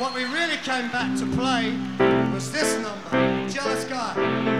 what we really came back to play was this number, Jealous Guy.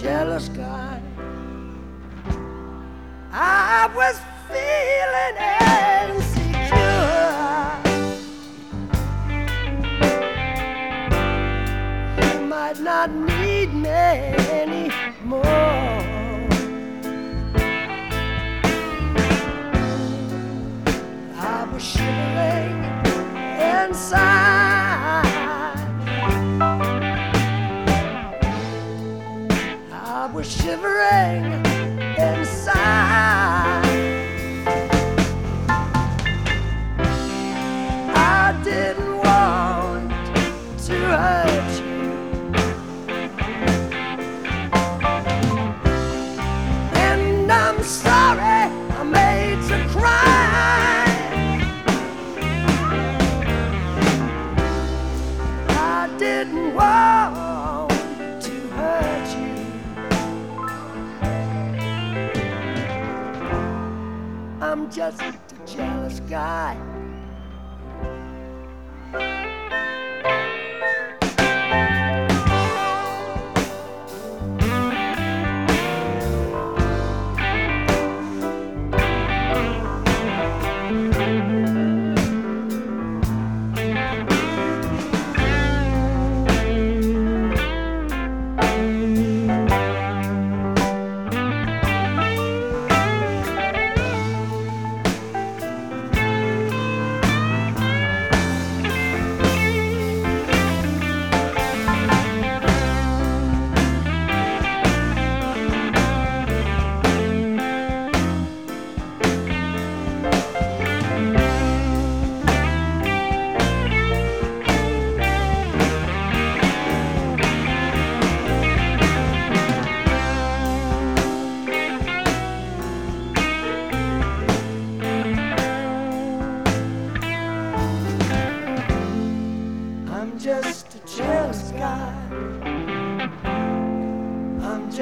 jealous guy. I was feeling insecure. You might not need me just a jealous guy.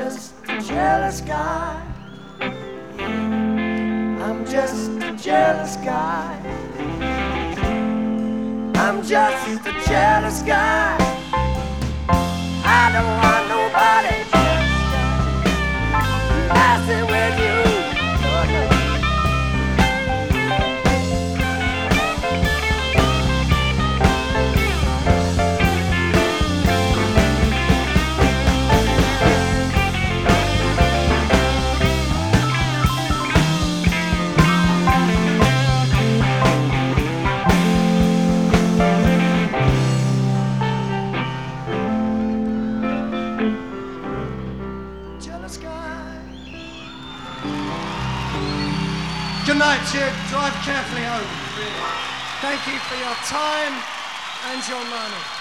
Just a jealous guy. I'm just a jealous guy. I'm just a jealous guy. I don't want Good night, Chid. Drive carefully home. Thank you for your time and your money.